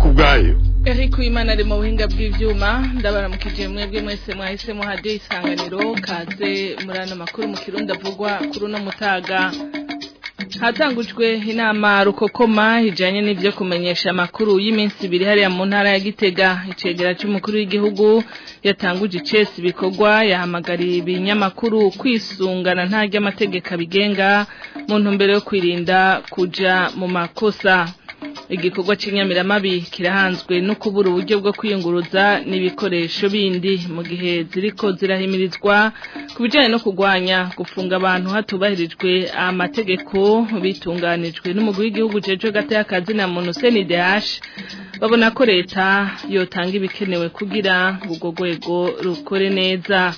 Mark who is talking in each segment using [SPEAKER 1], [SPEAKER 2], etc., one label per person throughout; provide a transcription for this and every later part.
[SPEAKER 1] ku bwayo Eric Wimana ari mu buhinga bw'ibyuma ndabaramukije mwebwe mwese mwahisemo hadiyo isanganiro kaze muri makuru mu kirundo avugwa kuri uno mutaga hatangujwe inama rukokoma ijyanye n'ibyo kumenyesha amakuru y'iminsi ibiri hariya mu ntara ya gitega icegera cy'umukuru w'igihugu yatanguje icesi ibikorwa yahamagariye ibinyamakuru kwisungana nta ry'amategeko abigenga mu ntumbero yo kwirinda kujya mu makosa igikorwa cy'inyamiramabi kirahanzwe no kubura uburyo bwo kwiyunguruza n'ibikoresho bindi mu gihe ziriko zirahimirizwa ku bijyanye no kugwanya gufunga abantu hatubahirijwe amategeko bitunganijwe n'umugwi w'igihugu jeje gateyakazi na muntu senidehashi babona ko leta yotanga ibikenewe kugira ngo urwo rwego rukore neza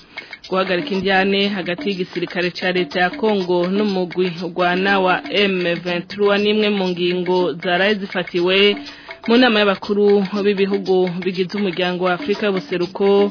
[SPEAKER 1] guhagarika injyane hagati y'igisirikare cya leta ya kongo n'umugwi urwana wa M23 n'imwe mu ngingo zaraye zifatiwe mu nama y'abakuru b'ibihugu bigize umuryango wa afurika y'ubuseruko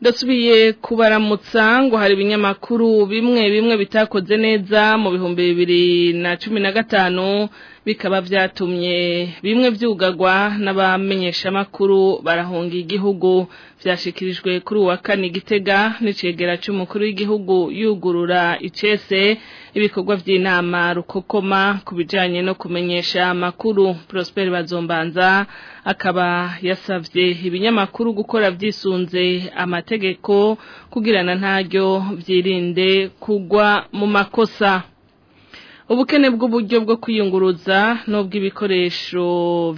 [SPEAKER 1] ndasubiye kubaramutsa ngo hari ibinyamakuru bimwe bimwe bitakoze neza mu bihumbi bibiri na cumi na gatanu bikaba byatumye bimwe byugagwa n'abamenyeshamakuru barahunga igihugu byashyikirijwe kuri uwa kane igitega n'icegera cy'umukuru w'igihugu yugurura icese ibikorwa by'inama rukokoma ku bijyanye no kumenyesha amakuru Prosper bazombanza akaba yasabye ibinyamakuru gukora byisunze amategeko kugirana ntaryo byirinde kugwa mu makosa ubukene bw'uburyo bwo kwiyunguruza n'ubw'ibikoresho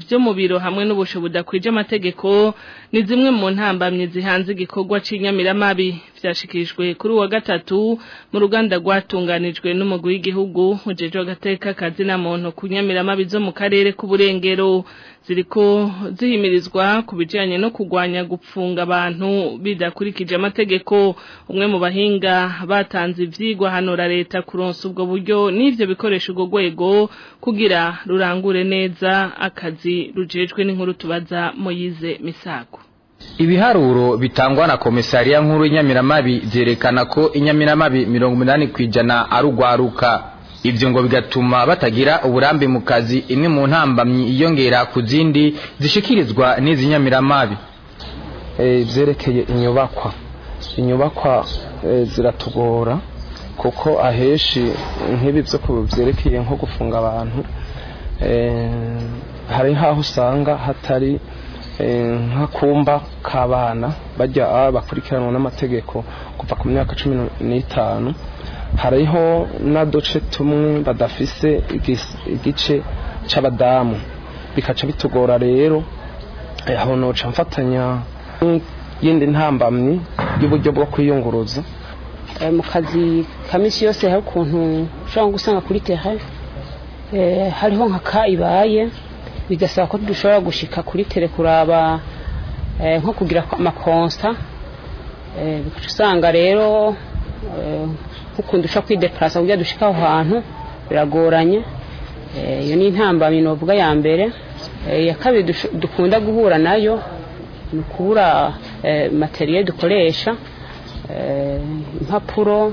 [SPEAKER 1] byo mu biro hamwe n'ubusho budakwije amategeko ni zimwe mu ntambamye zihanze igikorwa cy'inyamiramabi byashikijwe kuri uwa gatatu mu ruganda rwatunganijwe n'umugwi w'igihugu ujeje agateka kazi na muntu ku nyamiramabi zo mu karere k'uburengero ziriko zihimirizwa ku bijyanye no kurwanya gupfunga abantu bidakurikije amategeko umwe mu bahinga batanze ivyigwa hanura leta kuronsa ubwo buryo n'ivyo bikoresho urwo rwego kugira rurangure neza akazi rujejwe n'inkuru tubaza moyize misago
[SPEAKER 2] ibiharuro bitangwa na komisariya nkuru y'inyamiramabi zerekana ko inyamiramabi mirongo umunani ku arugwaruka ibyo ngo bigatuma batagira uburambe mu kazi imwe mu ntambamyi iyongera ku zindi zishikirizwa n'izi nyamiramabi
[SPEAKER 3] byerekeye eh, inyubakwa inyubakwa eh, ziratugora kuko ahenshi nk'ibi byo byerekeye nko gufunga abantu eh, hari nk'aho usanga hatari eh, nk'akumba k'abana bajya ah, bakurikiranwa n'amategeko kuva ku myaka cumi n'itanu hariho n'uduce tumwe badafise igice cy'abadamu bikaca bitugora rero eh, aho ntoca mfatanya n'iyindi ntambamyi y'uburyo bwo kwiyunguruza Eh,
[SPEAKER 4] mu kazi ka minsi yose hari ukuntu ushobora gusanga kuri tere eh, hariho nka ka ibaye bigasaba ko dushobora gushika kuri tere kuraba eh, nko kugira amakonsa usanga rero nk'ukuntu dushobora kwideparasa kugira dushike aho hantu biragoranye iyo ni intambamyi navuga ya mbere iya kabiri dukunda guhura nayo ni ukubura materiye dukoresha impapuro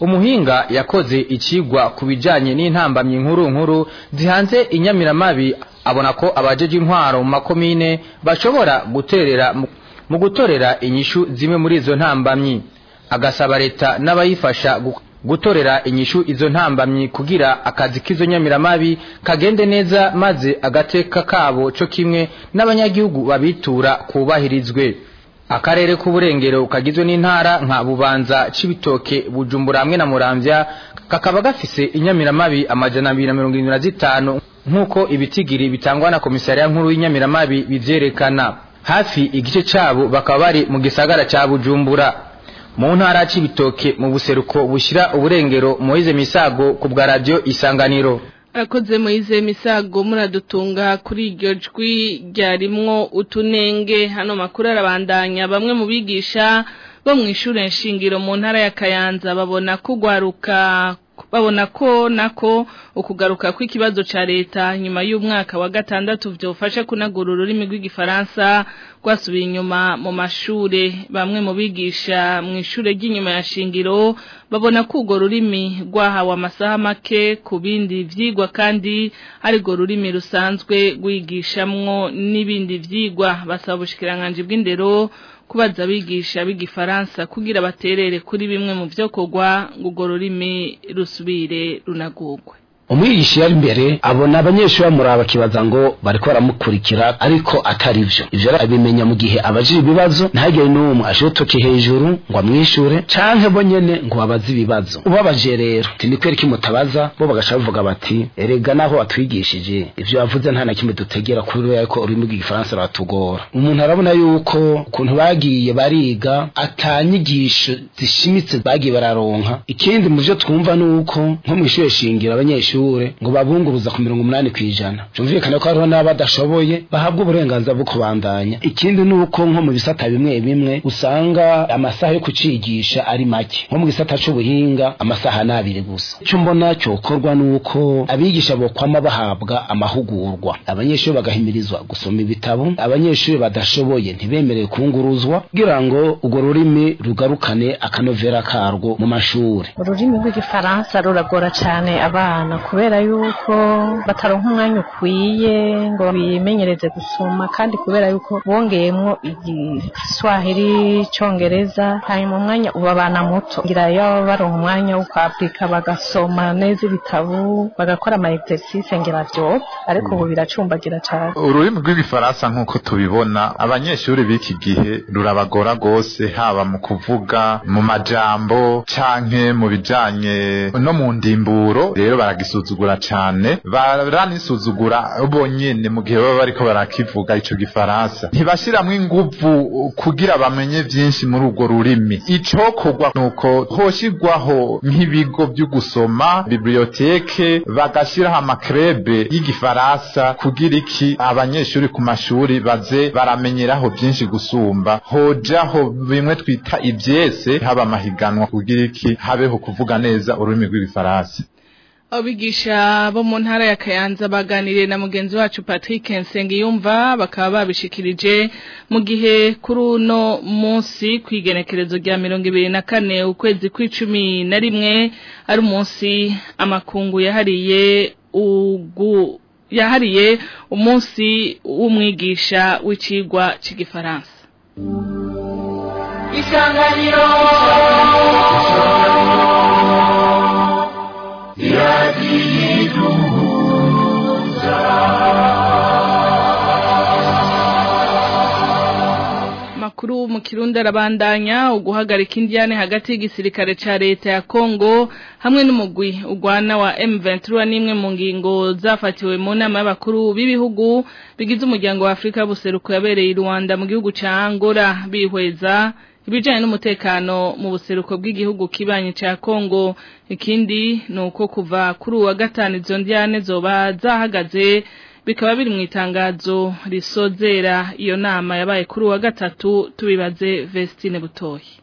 [SPEAKER 2] umuhinga yakoze ikigwa ku bijyanye n'intambamyi nkuru nkuru zihanze inyamiramabi abona ko abajeje intwaro mu makomine bashobora guterera mu gutorera inyishu zimwe muri izo ntambamyi agasaba leta n'abayifasha gutorera inyishu izo ntambamyi kugira akazi k'izo nyamiramabi kagende neza maze agateka kabo cyo kimwe n'abanyagihugu babitura kubahirizwe akarere k'uburengero kagizwe n'intara nka bubanza cibitoke bujumbura hamwe na muramvya kakaba gafise inyamiramabi amajana abiri na mirongo irindwi na zitanu nk'uko ibitigiri bitangwa na komisariya nkuru y'inyamiramabi bivyerekana hafi igice cabo bakaba bari mu gisagara ca bujumbura mu ntara cibitoke mu buseruko bushira uburengero moise misago ku bwa radio isanganiro
[SPEAKER 1] akoze Moize misago muradutunga kuri iryo jwi ryarimwo utunenge hano makuru arabandanya bamwe mu bigisha bo mu ishuri nshingiro mu ntara ya kayanza babona kugwaruka babona ko nako ukugaruka kw'ikibazo cya leta nyuma y'umwaka wa gatandatu byofasha kunagura ururimi rw'igifaransa rwasubiye inyuma mu mashuri bamwe mu bigisha mu ishuri ry'inyuma ya shingiro babona ko urwo rurimi rwahawe amasaha make ku bindi vyigwa kandi ari rwo rurimi rusanzwe rwigishamwo n'ibindi vyigwa basaba ubushikiranganji bw'indero kubaza abigisha b'igifaransa kugira baterere kuri bimwe mu byokogwa kugwa rurimi rusubire runagurwe
[SPEAKER 5] umwigisha imbere abona abanyeshuri bamuraba bakibaza ngo bariko baramukurikira ariko atari byo ivyo abimenya mu gihe abajije ibibazo ntagire n'umwe ashotoke hejuru ngo amwishure canke bo nyene ngo babaze ibibazo ubabaje rero tinikweri kimutabaza bo bagaca bavuga bati erega naho watwigishije ibyo wavuze nta na kimwe dutegera kuri we ariko ururimi rw'igifaransa ruratugora umuntu arabona yuko ukuntu bagiye bariga atanyigisho zishimitse bagiye bararonka ikindi mu vyo twumva ni uko nko mw'ishure shingiro abanyeshuri mashuri ngo babunguruza ku mirongo umunani ku ijana byumvikane ko hariho n'abadashoboye bahabwa uburenganzira bwo kubandanya ikindi ni uko nko mu bisata bimwe bimwe usanga amasaha yo kucigisha ari make nko mu gisata cy'ubuhinga amasaha ni abiri gusa icyo mbona cyokorwa ni uko abigisha bokwama bahabwa amahugurwa abanyeshuri bagahimirizwa gusoma ibitabo abanyeshuri badashoboye ntibemerewe kunguruzwa kugira ngo urwo rurimi rugarukane akanovera karwo mu mashuri
[SPEAKER 6] ururimi rw'igifaransa ruragora cyane abana kubera yuko bataronka umwanya ukwiye ngo bimenyereze gusoma kandi kubera yuko bongeyemwo igiswahili icongereza hanyuma umwanya uba abana muto ngira iyo baronka umwanya wo kwapurika bagasoma neza ibitabo bagakora ama exercice ngira vyoba ariko ubu mm. biracumbagira cyane:
[SPEAKER 7] ururimi rw’ibifaransa nk'uko tubibona abanyeshuri b'iki gihe rurabagora rwose haba mu kuvuga mu majambo canke mu bijyanye no mu ndimburo rero baragis baranisuzugura cane baranisuzugura bonyene mu gihe baba bariko barakivuga icyo gifaransa ntibashiramwo ingufu kugira bamenye byinshi muri urwo rurimi icokorwa nuko hoshirwaho nk'ibigo byo gusoma biblioteke bagashiraho amakrebe y'igifaransa kugira iki abanyeshuri ku mashuri baze baramenyeraho byinshi gusumba hojaho bimwe twita ivyese haba amahiganwa kugira iki habeho kuvuga neza ururimi rw’ibifaransa.
[SPEAKER 1] abigisha bo mu ntara ya Kayanza baganiriye na mugenzi wacu Patrick Nsengiyumva bakaba babishikirije mu gihe kuri uno munsi kwigenekerezo rya 2024 ukwezi kw'icumi na rimwe ari umunsi amakungu yahariye ugu yahariye umunsi w'umwigisha w'icigwa cy'igifaransa
[SPEAKER 8] isanganiro
[SPEAKER 1] makuru mu kirundi arabandanya uguhagarika indiyane hagati y'igisirikare ca leta ya Kongo hamwe n'umugwi ugwana wa M23 nimwe mu ngingo zafatiwe mu nama y'abakuru b'ibihugu bigize umuryango wa Afrika buseruko yabereye i Rwanda mu gihugu ca Angola bihweza ibijyanye n'umutekano mu buseruko bw'igihugu kibanye cya kongo ikindi ni uko kuva kuri uwa gatanu izo ndyane zoba zahagaze bikaba biri mu itangazo risozera iyo nama yabaye kuri uwa gatatu tubibaze vestine
[SPEAKER 9] butoya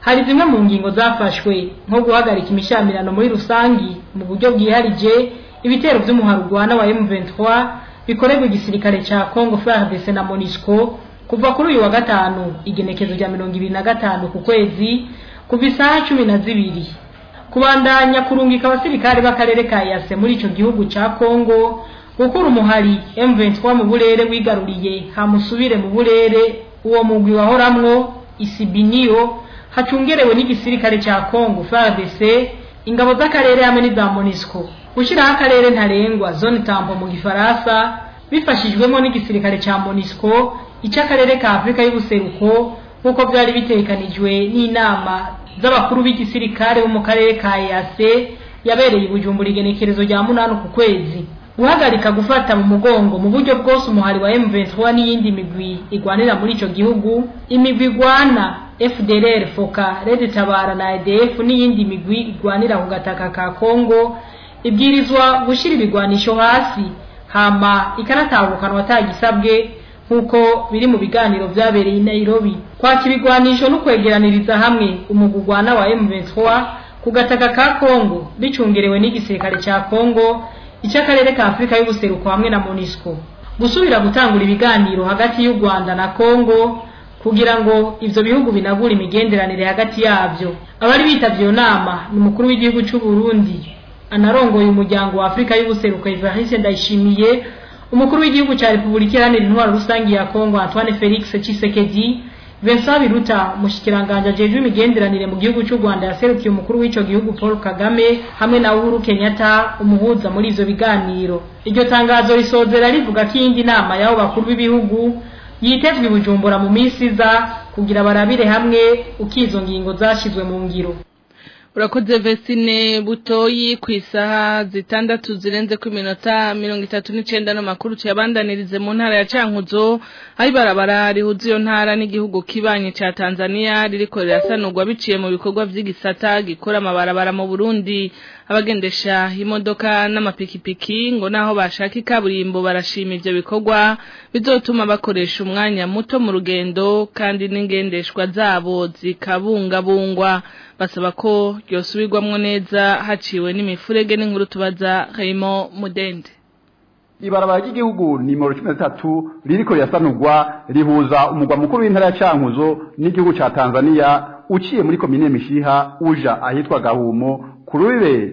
[SPEAKER 9] hari zimwe mu ngingo zafashwe nko guhagarika imishyamirano muri rusange mu buryo bwiharije ibitero by'umuharugwana wa M23 bikorerwa igisirikare cya Congo FARDC na MONUSCO kuva kuri uyu wa gatanu igenekezo rya mirongo ibiri na gatanu ku kwezi kuva isaha cumi na zibiri kubandanya kurungika abasirikare b'akarere ka yase muri icyo gihugu cya kongo gukura umuhari M23 mu burere wigaruriye hamusubire mu burere uwo mugwi wahoramwo isibiniyo hacungerewe n'igisirikare cya Congo FARDC ingabo z'akarere hamwe n'iza MONUSCO gushyiraho akarere ntarengwa zone tambo mu gifaransa bifashijwemo n'igisirikare cya Monisco, icy'akarere ka afurika y'ubuseruko nk'uko byari bitekanijwe n'inama z'abakuru b'igisirikare bo mu karere ka yase yabereye ibujumbura igenekerezo rya munani ku kwezi guhagarika gufata mu mugongo mu buryo bwose umuhari wa M23 n'iyindi migwi igwanira muri ico gihugu imigwi igwana FDLR foka Red Tabara na ADF e n'iyindi migwi igwanira ku gataka ka Kongo ibwirizwa gushira ibigwanisho hasi hama ikanatahukanwa atagisabwe nk'uko biri mu biganiro byabereye i Nairobi kwaka ibigwanisho no kwegeraniriza hamwe umugugwana wa M23 ku gataka ka Kongo bicungerewe n'igisirikare cya Kongo icy'akarere ka Afurika y'ubuseruko hamwe na Monisco gusubira gutangura ibiganiro hagati y'u Rwanda na Kongo kugira ngo ivyo bihugu binagura imigenderanire hagati yabyo abari bitavye iyo nama ni umukuru w'igihugu cy'u Burundi anarongoye umuryango wa Afurika y'ubuseruko Evariste Ndayishimiye umukuru w'igihugu cya repubulika iharanira intwaro rusange ya kongo antoine felix cisekedi vincent biruta mushikiranganja jeje imigenderanire mu gihugu cy'u rwanda yaserukiye umukuru w'icyo gihugu paul kagame hamwe na uhuru kenyatta umuhuza muri izo biganiro iryo tangazo risozera rivuga ko iyindi nama y'abo bakuru b'ibihugu yitezwe i bujumbura mu minsi iza kugira barabire hamwe uko izo ngingo zashyizwe mu ngiro
[SPEAKER 1] urakoze vesine butoyi ku isaha zitandatu zirenze ku minota mirongo itatu n'icyenda n'amakuru tuyabandanirize mu ntara ya cankuzo aho barabara rihuza iyo ntara n'igihugu kibanye cya tanzania ririko rirasanurwa biciye mu bikorwa by'igisata gikora amabarabara mu burundi abagendesha imodoka n'amapikipiki ngo naho bashaka ikaburimbo barashima ibyo bikorwa bizotuma bakoresha umwanya muto mu rugendo kandi n'ingendeshwa zabo zikabungabungwa basaba ko ryosubirwamwo neza haciwe n'imifurege n'inkuru tubaza Raymond Mudende
[SPEAKER 10] ibarabara ry'igihugu nimero cumi na tatu ririko rirasanurwa rihuza umugwa mukuru w'intara ya cankuzo n'igihugu cya tanzania uciye muri komine mishiha uja ahitwa gahumo ku rubibe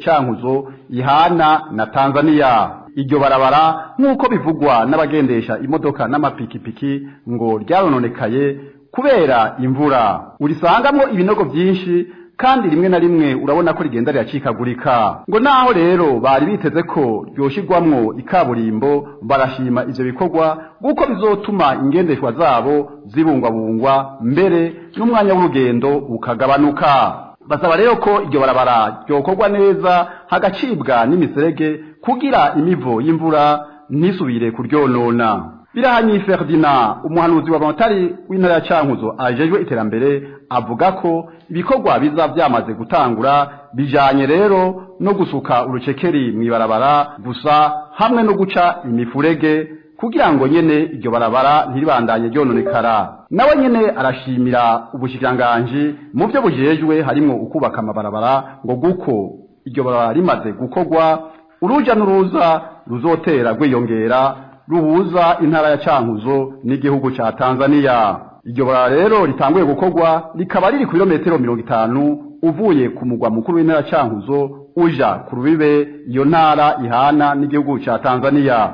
[SPEAKER 10] ihana na Tanzania iryo barabara nk'uko bivugwa n'abagendesha imodoka n'amapikipiki ngo ryarononekaye kubera imvura urisangamwo ibinogo byinshi kandi rimwe na rimwe urabona ko rigenda riracikagurika ngo naho rero bari biteze ko ryoshirwamwo ikaburimbo barashima ivyo bikorwa guko bizotuma ingendeshwa zabo zibungwabungwa mbere n'umwanya w'urugendo ukagabanuka basaba rero ko iryo barabara ryokorwa neza hagacibwa n'imiserege kugira imivo y'imvura ntisubire kuryonona birahanyi Ferdina umuhanuzi wa Bantari w'intara ya Cankuzo ajejwe iterambere avuga ko ibikorwa biza byamaze gutangura bijyanye rero no gusuka urucekeri mu ibarabara gusa hamwe no guca imifurege kugira ngo nyene iryo barabara ntiribandanye ryononekara nawe nyene arashimira ubushikiranganji mu byo bujejwe harimo ukubaka amabarabara ngo guko iryo barabara rimaze gukogwa urujya n'uruza ruzotera rwiyongera ruhuza intara ya cankuzo n'igihugu cya Tanzania, iryo barabara rero ritanguye gukogwa rikaba riri ku birometero mirongo itanu uvuye ku mugwa mukuru w'intara cankuzo uja ku rubibe iyo ntara ihana n'igihugu cya Tanzania.